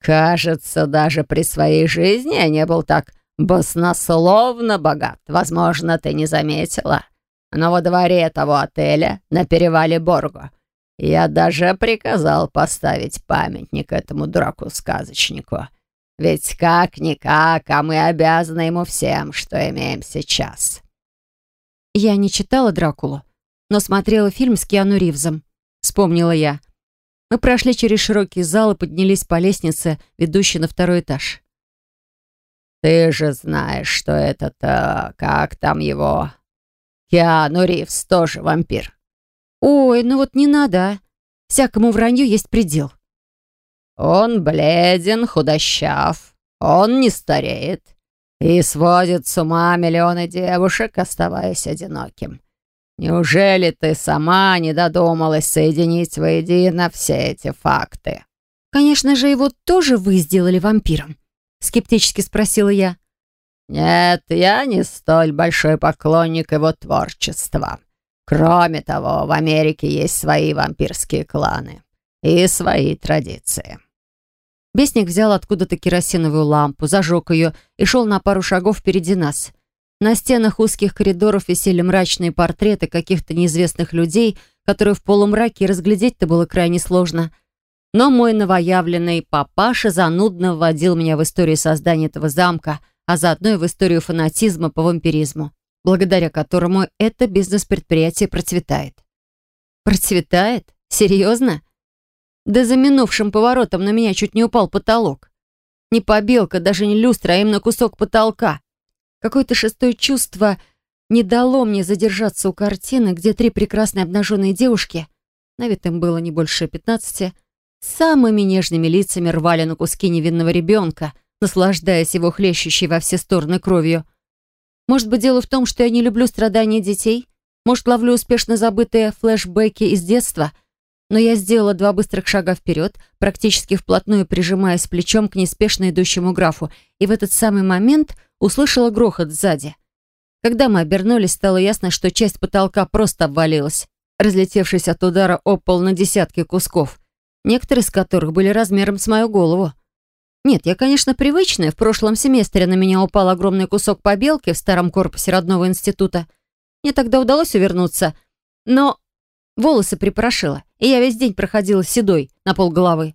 Кажется, даже при своей жизни я не был так баснословно богат. Возможно, ты не заметила. Но во дворе того отеля на перевале Борго я даже приказал поставить памятник этому дураку-сказочнику. Ведь как-никак, а мы обязаны ему всем, что имеем сейчас. Я не читала «Дракулу», но смотрела фильм с Киану Ривзом вспомнила я. Мы прошли через широкий зал и поднялись по лестнице, ведущей на второй этаж. «Ты же знаешь, что этот, как там его... Киану Ривз тоже вампир». «Ой, ну вот не надо, а. Всякому вранью есть предел». «Он бледен, худощав, он не стареет и сводит с ума миллионы девушек, оставаясь одиноким. Неужели ты сама не додумалась соединить воедино все эти факты?» «Конечно же, его тоже вы сделали вампиром», — скептически спросила я. «Нет, я не столь большой поклонник его творчества. Кроме того, в Америке есть свои вампирские кланы и свои традиции». Бесник взял откуда-то керосиновую лампу, зажег ее и шел на пару шагов впереди нас. На стенах узких коридоров висели мрачные портреты каких-то неизвестных людей, которые в полумраке разглядеть-то было крайне сложно. Но мой новоявленный папаша занудно вводил меня в историю создания этого замка, а заодно и в историю фанатизма по вампиризму, благодаря которому это бизнес-предприятие процветает. Процветает? Серьезно? Да за минувшим поворотом на меня чуть не упал потолок. Не побелка, даже не люстра, а именно кусок потолка. Какое-то шестое чувство не дало мне задержаться у картины, где три прекрасные обнаженные девушки, на вид им было не больше пятнадцати, самыми нежными лицами рвали на куски невинного ребенка, наслаждаясь его хлещущей во все стороны кровью. Может быть, дело в том, что я не люблю страдания детей? Может, ловлю успешно забытые флешбеки из детства? Но я сделала два быстрых шага вперед, практически вплотную прижимаясь плечом к неспешно идущему графу, и в этот самый момент — услышала грохот сзади. Когда мы обернулись, стало ясно, что часть потолка просто обвалилась, разлетевшись от удара об пол на десятки кусков, некоторые из которых были размером с мою голову. Нет, я, конечно, привычная. В прошлом семестре на меня упал огромный кусок побелки в старом корпусе родного института. Мне тогда удалось увернуться, но волосы припорошило, и я весь день проходила седой на полголовы.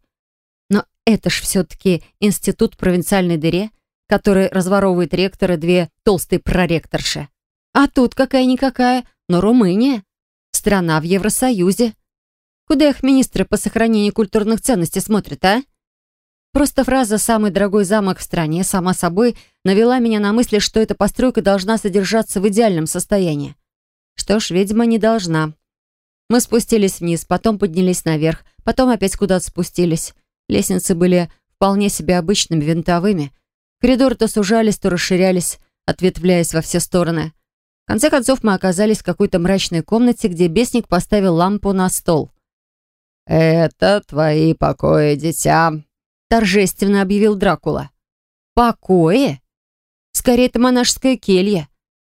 Но это ж все-таки институт провинциальной дыре — который разворовывает ректор и две толстые проректорши. А тут какая-никакая, но Румыния. страна в Евросоюзе. Куда их министры по сохранению культурных ценностей смотрят, а? Просто фраза «самый дорогой замок в стране» сама собой навела меня на мысли, что эта постройка должна содержаться в идеальном состоянии. Что ж, видимо, не должна. Мы спустились вниз, потом поднялись наверх, потом опять куда-то спустились. Лестницы были вполне себе обычными, винтовыми. Коридоры то сужались, то расширялись, ответвляясь во все стороны. В конце концов мы оказались в какой-то мрачной комнате, где бесник поставил лампу на стол. «Это твои покои, дитя», — торжественно объявил Дракула. «Покои? Скорее, это монашеская келья.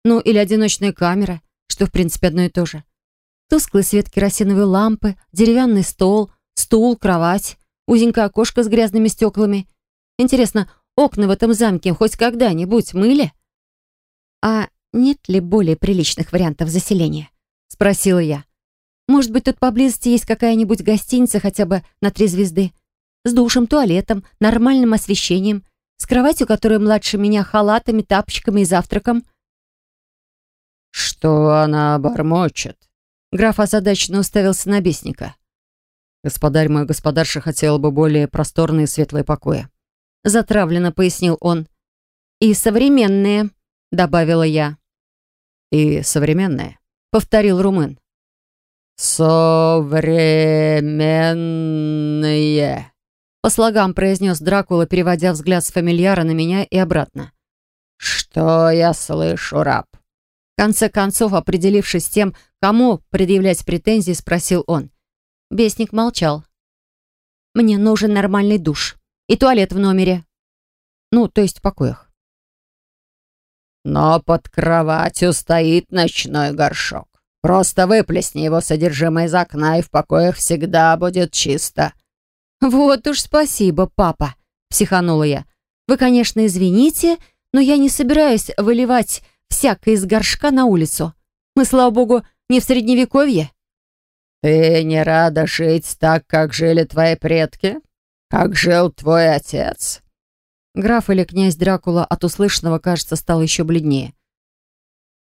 Ну, или одиночная камера, что, в принципе, одно и то же. Тусклый свет керосиновой лампы, деревянный стол, стул, кровать, узенькое окошко с грязными стеклами. Интересно, окна в этом замке хоть когда-нибудь мыли?» «А нет ли более приличных вариантов заселения?» — спросила я. «Может быть, тут поблизости есть какая-нибудь гостиница хотя бы на три звезды? С душем, туалетом, нормальным освещением, с кроватью, которая младше меня, халатами, тапочками и завтраком?» «Что она бормочет?» Граф озадаченно уставился на бесника. «Господарь мой господарша хотела бы более просторные и светлые покои», затравленно пояснил он. «И современные», — добавила я. «И современные», — повторил румын. «Современные», — по слогам произнес Дракула, переводя взгляд с фамильяра на меня и обратно. «Что я слышу, раб?» В конце концов, определившись с тем, кому предъявлять претензии, спросил он. Бесник молчал. «Мне нужен нормальный душ и туалет в номере. Ну, то есть в покоях. Но под кроватью стоит ночной горшок. Просто выплесни его содержимое из окна, и в покоях всегда будет чисто». «Вот уж спасибо, папа», — психанула я. «Вы, конечно, извините, но я не собираюсь выливать всякое из горшка на улицу. Мы, слава богу, не в Средневековье». «Ты не рада жить так, как жили твои предки? Как жил твой отец?» Граф или князь Дракула от услышанного, кажется, стал еще бледнее.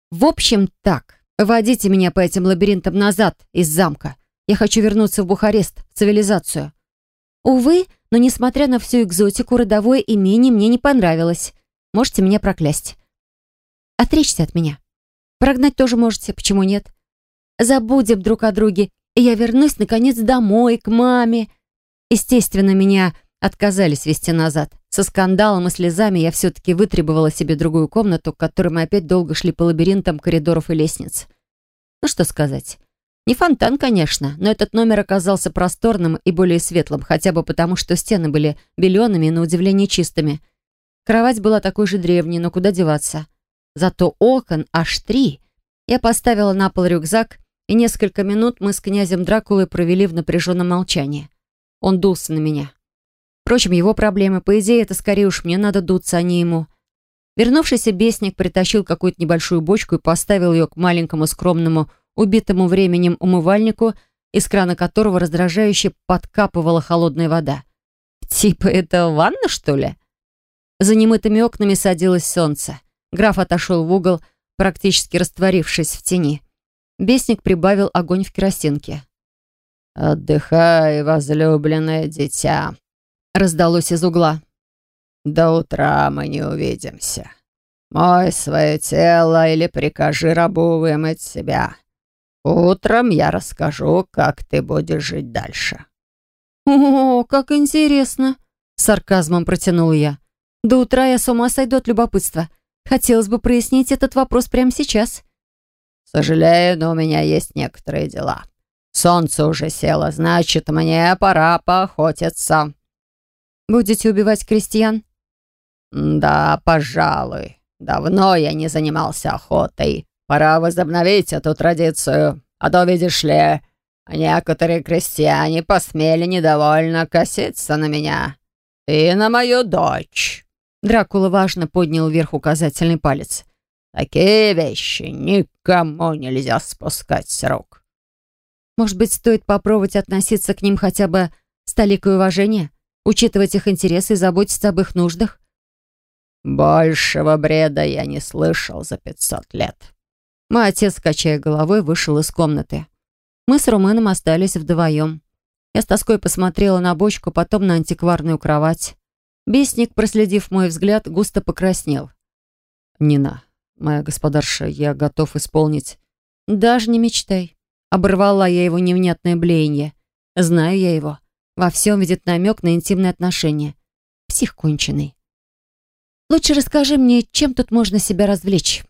«В общем, так. Водите меня по этим лабиринтам назад, из замка. Я хочу вернуться в Бухарест, в цивилизацию». Увы, но несмотря на всю экзотику, родовое имение мне не понравилось. Можете меня проклясть. Отречься от меня. Прогнать тоже можете, почему нет? Забудем друг о друге, и я вернусь, наконец, домой, к маме. Естественно, меня отказались вести назад. Со скандалом и слезами я все-таки вытребовала себе другую комнату, к которой мы опять долго шли по лабиринтам коридоров и лестниц. Ну что сказать. Не фонтан, конечно, но этот номер оказался просторным и более светлым, хотя бы потому, что стены были белеными и, на удивление, чистыми. Кровать была такой же древней, но куда деваться. Зато окон аж три. Я поставила на пол рюкзак, и несколько минут мы с князем Дракулой провели в напряженном молчании. Он дулся на меня. Впрочем, его проблемы, по идее, это скорее уж мне надо дуться, а не ему. Вернувшийся бесник притащил какую-то небольшую бочку и поставил ее к маленькому скромному, убитому временем умывальнику, из крана которого раздражающе подкапывала холодная вода. Типа это ванна, что ли? За немытыми окнами садилось солнце. Граф отошел в угол, практически растворившись в тени. Бесник прибавил огонь в керосинке. «Отдыхай, возлюбленное дитя», раздалось из угла. «До утра мы не увидимся. Мой свое тело или прикажи рабу вымыть себя. Утром я расскажу, как ты будешь жить дальше». «О, как интересно!» — сарказмом протянул я. «До утра я с ума сойду от любопытства. Хотелось бы прояснить этот вопрос прямо сейчас». «Сожалею, но у меня есть некоторые дела. Солнце уже село, значит, мне пора поохотиться». Будете убивать крестьян? Да, пожалуй. Давно я не занимался охотой. Пора возобновить эту традицию. А то, видишь ли, некоторые крестьяне посмели недовольно коситься на меня. И на мою дочь. Дракула важно поднял вверх указательный палец. Такие вещи никому нельзя спускать с рук. Может быть, стоит попробовать относиться к ним хотя бы с толикой уважения? учитывать их интересы и заботиться об их нуждах? «Большего бреда я не слышал за пятьсот лет». Мой отец, качая головой, вышел из комнаты. Мы с Румыном остались вдвоем. Я с тоской посмотрела на бочку, потом на антикварную кровать. Бесник, проследив мой взгляд, густо покраснел. «Нина, моя господарша, я готов исполнить...» «Даже не мечтай». Оборвала я его невнятное блеяние. Знаю я его. Во всем видит намек на интимные отношения. Псих конченый. Лучше расскажи мне, чем тут можно себя развлечь.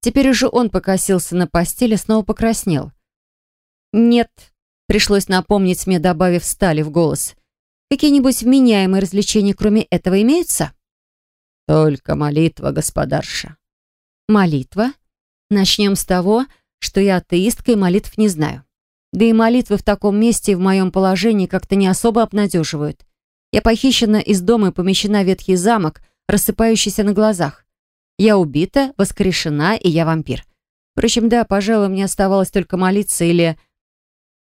Теперь уже он покосился на постели, снова покраснел. Нет, пришлось напомнить мне, добавив стали в голос. Какие-нибудь вменяемые развлечения, кроме этого, имеются? Только молитва, господарша. Молитва? Начнем с того, что я атеистка и молитв не знаю. Да и молитвы в таком месте и в моем положении как-то не особо обнадеживают. Я похищена из дома и помещена в ветхий замок, рассыпающийся на глазах. Я убита, воскрешена, и я вампир. Впрочем, да, пожалуй, мне оставалось только молиться или...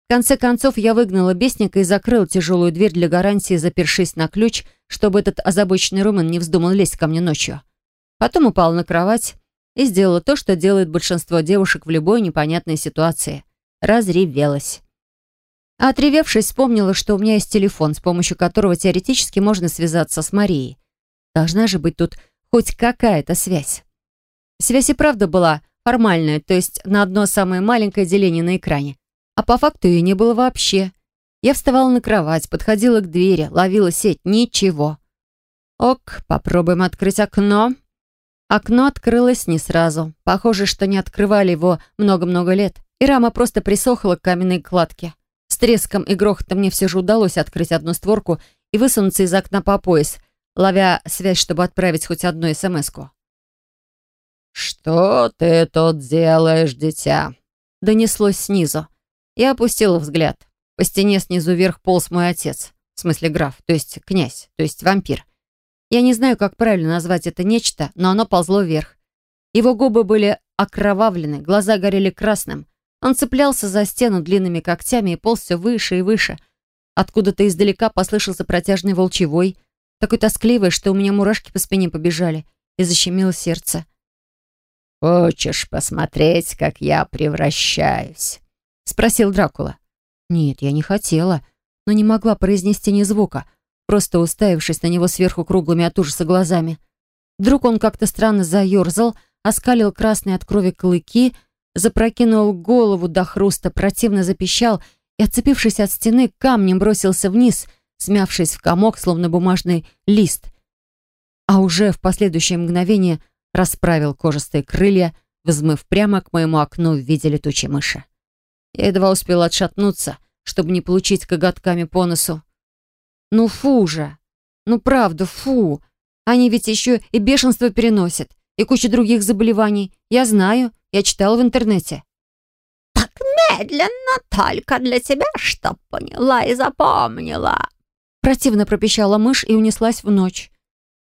В конце концов, я выгнала бесника и закрыла тяжелую дверь для гарантии, запершись на ключ, чтобы этот озабоченный Румын не вздумал лезть ко мне ночью. Потом упала на кровать и сделала то, что делает большинство девушек в любой непонятной ситуации разревелась. А отревевшись, вспомнила, что у меня есть телефон, с помощью которого теоретически можно связаться с Марией. Должна же быть тут хоть какая-то связь. Связь и правда была формальная, то есть на одно самое маленькое деление на экране. А по факту ее не было вообще. Я вставала на кровать, подходила к двери, ловила сеть. Ничего. Ок, попробуем открыть окно. Окно открылось не сразу. Похоже, что не открывали его много-много лет и рама просто присохла к каменной кладке. С треском и грохотом мне все же удалось открыть одну створку и высунуться из окна по пояс, ловя связь, чтобы отправить хоть одну СМС-ку. «Что ты тут делаешь, дитя?» Донеслось снизу. Я опустила взгляд. По стене снизу вверх полз мой отец. В смысле граф, то есть князь, то есть вампир. Я не знаю, как правильно назвать это нечто, но оно ползло вверх. Его губы были окровавлены, глаза горели красным, он цеплялся за стену длинными когтями и полз все выше и выше. Откуда-то издалека послышался протяжный волчий такой тоскливый, что у меня мурашки по спине побежали, и защемило сердце. «Хочешь посмотреть, как я превращаюсь?» — спросил Дракула. Нет, я не хотела, но не могла произнести ни звука, просто уставившись на него сверху круглыми от ужаса глазами. Вдруг он как-то странно заерзал, оскалил красные от крови клыки — запрокинул голову до хруста, противно запищал и, отцепившись от стены, камнем бросился вниз, смявшись в комок, словно бумажный лист. А уже в последующее мгновение расправил кожистые крылья, взмыв прямо к моему окну в виде летучей мыши. Я едва успела отшатнуться, чтобы не получить коготками по носу. Ну фу же! Ну правда, фу! Они ведь еще и бешенство переносят, и кучу других заболеваний. Я знаю, я читала в интернете». «Так медленно, только для тебя, чтоб поняла и запомнила». Противно пропищала мышь и унеслась в ночь.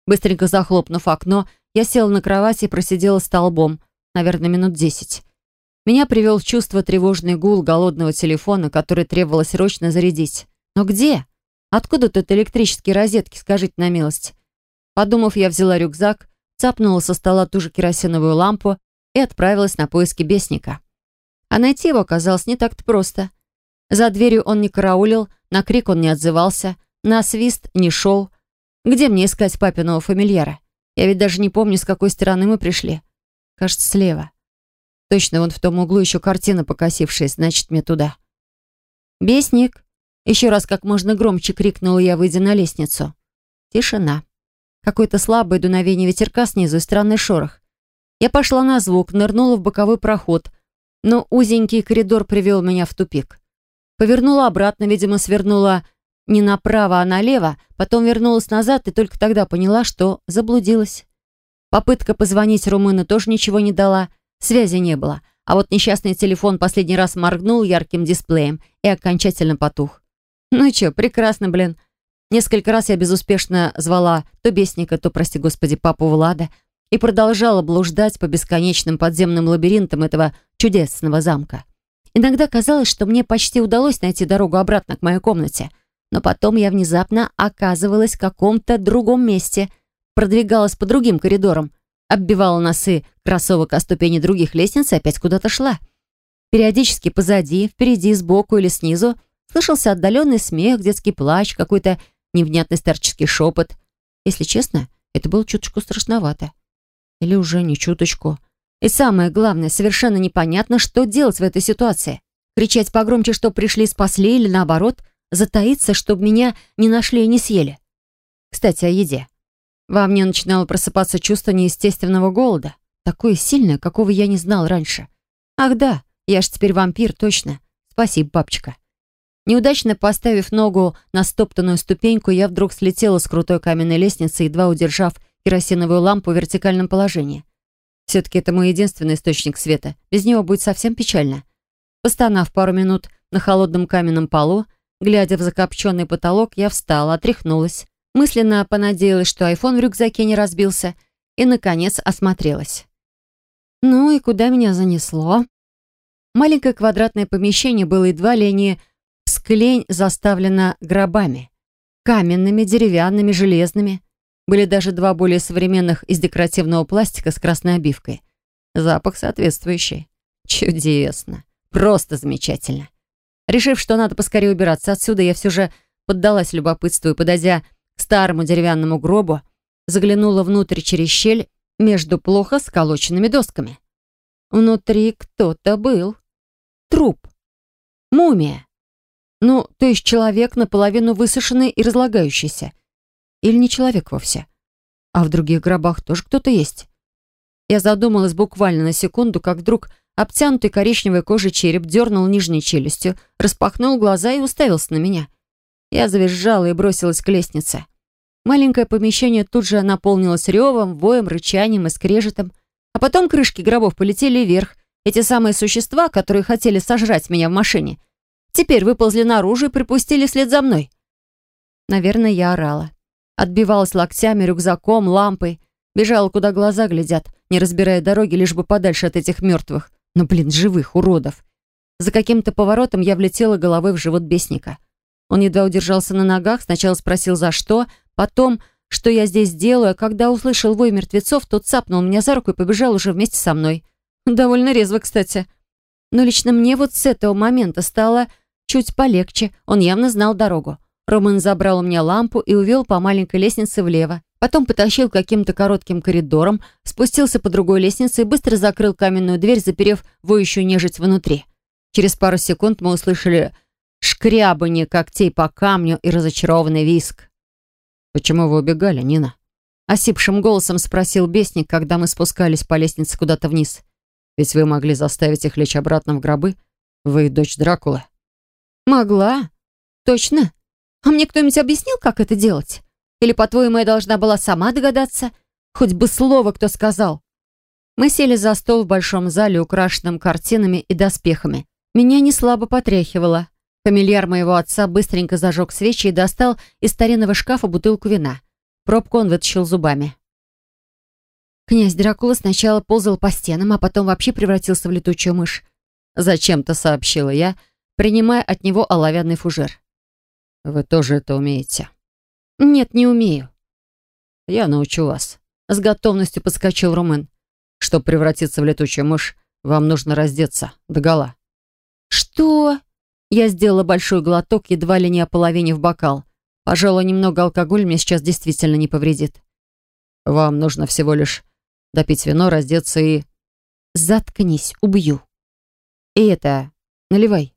Быстренько захлопнув окно, я села на кровати и просидела столбом, наверное, минут десять. Меня привел в чувство тревожный гул голодного телефона, который требовалось срочно зарядить. Но где? Откуда тут электрические розетки, скажите на милость? Подумав, я взяла рюкзак, цапнула со стола ту же керосиновую лампу и отправилась на поиски бесника. А найти его оказалось не так-то просто. За дверью он не караулил, на крик он не отзывался, на свист не шел. Где мне искать папиного фамильяра? Я ведь даже не помню, с какой стороны мы пришли. Кажется, слева. Точно, вон в том углу еще картина покосившаяся, значит, мне туда. «Бесник!» Еще раз как можно громче крикнула я, выйдя на лестницу. Тишина. Какое-то слабое дуновение ветерка снизу и странный шорох. Я пошла на звук, нырнула в боковой проход, но узенький коридор привел меня в тупик. Повернула обратно, видимо, свернула не направо, а налево, потом вернулась назад и только тогда поняла, что заблудилась. Попытка позвонить Румыну тоже ничего не дала, связи не было, а вот несчастный телефон последний раз моргнул ярким дисплеем и окончательно потух. Ну и чё, прекрасно, блин. Несколько раз я безуспешно звала то Бесника, то, прости господи, папу Влада, и продолжала блуждать по бесконечным подземным лабиринтам этого чудесного замка. Иногда казалось, что мне почти удалось найти дорогу обратно к моей комнате, но потом я внезапно оказывалась в каком-то другом месте, продвигалась по другим коридорам, оббивала носы кроссовок о ступени других лестниц и опять куда-то шла. Периодически позади, впереди, сбоку или снизу слышался отдаленный смех, детский плач, какой-то невнятный старческий шепот. Если честно, это было чуточку страшновато. Или уже не чуточку. И самое главное, совершенно непонятно, что делать в этой ситуации. Кричать погромче, что пришли, спасли, или наоборот, затаиться, чтобы меня не нашли и не съели. Кстати, о еде. Во мне начинало просыпаться чувство неестественного голода. Такое сильное, какого я не знал раньше. Ах да, я ж теперь вампир, точно. Спасибо, папочка. Неудачно поставив ногу на стоптанную ступеньку, я вдруг слетела с крутой каменной лестницы, едва удержав керосиновую лампу в вертикальном положении. Все-таки это мой единственный источник света. Без него будет совсем печально. Постанав пару минут на холодном каменном полу, глядя в закопченный потолок, я встала, отряхнулась, мысленно понадеялась, что айфон в рюкзаке не разбился, и, наконец, осмотрелась. Ну и куда меня занесло? Маленькое квадратное помещение было едва ли не склень заставлена гробами. Каменными, деревянными, железными. Были даже два более современных из декоративного пластика с красной обивкой. Запах соответствующий. Чудесно. Просто замечательно. Решив, что надо поскорее убираться отсюда, я все же поддалась любопытству и, подойдя к старому деревянному гробу, заглянула внутрь через щель между плохо сколоченными досками. Внутри кто-то был. Труп. Мумия. Ну, то есть человек, наполовину высушенный и разлагающийся. Или не человек вовсе. А в других гробах тоже кто-то есть. Я задумалась буквально на секунду, как вдруг обтянутый коричневой кожей череп дернул нижней челюстью, распахнул глаза и уставился на меня. Я завизжала и бросилась к лестнице. Маленькое помещение тут же наполнилось ревом, воем, рычанием и скрежетом. А потом крышки гробов полетели вверх. Эти самые существа, которые хотели сожрать меня в машине, теперь выползли наружу и припустили вслед за мной. Наверное, я орала. Отбивалась локтями, рюкзаком, лампой. Бежала, куда глаза глядят, не разбирая дороги, лишь бы подальше от этих мертвых. Но, блин, живых уродов. За каким-то поворотом я влетела головой в живот бесника. Он едва удержался на ногах, сначала спросил, за что, Потом, что я здесь делаю, а когда услышал вой мертвецов, тот цапнул меня за руку и побежал уже вместе со мной. Довольно резво, кстати. Но лично мне вот с этого момента стало чуть полегче. Он явно знал дорогу. Роман забрал у меня лампу и увел по маленькой лестнице влево. Потом потащил каким-то коротким коридором, спустился по другой лестнице и быстро закрыл каменную дверь, заперев воющую нежить внутри. Через пару секунд мы услышали шкрябанье когтей по камню и разочарованный виск. «Почему вы убегали, Нина?» Осипшим голосом спросил бесник, когда мы спускались по лестнице куда-то вниз. «Ведь вы могли заставить их лечь обратно в гробы? Вы дочь Дракулы». «Могла? Точно? А мне кто-нибудь объяснил, как это делать? Или, по-твоему, я должна была сама догадаться? Хоть бы слово кто сказал». Мы сели за стол в большом зале, украшенном картинами и доспехами. Меня не слабо потряхивало. Фамильяр моего отца быстренько зажег свечи и достал из старинного шкафа бутылку вина. Пробку он вытащил зубами. Князь Дракула сначала ползал по стенам, а потом вообще превратился в летучую мышь. Зачем-то сообщила я, принимая от него оловянный фужер. «Вы тоже это умеете?» «Нет, не умею». «Я научу вас». С готовностью подскочил Румен. «Чтобы превратиться в летучую мышь, вам нужно раздеться догола». «Что?» Я сделала большой глоток, едва ли не ополовине в бокал. Пожалуй, немного алкоголь мне сейчас действительно не повредит. Вам нужно всего лишь допить вино, раздеться и... Заткнись, убью. И это, наливай.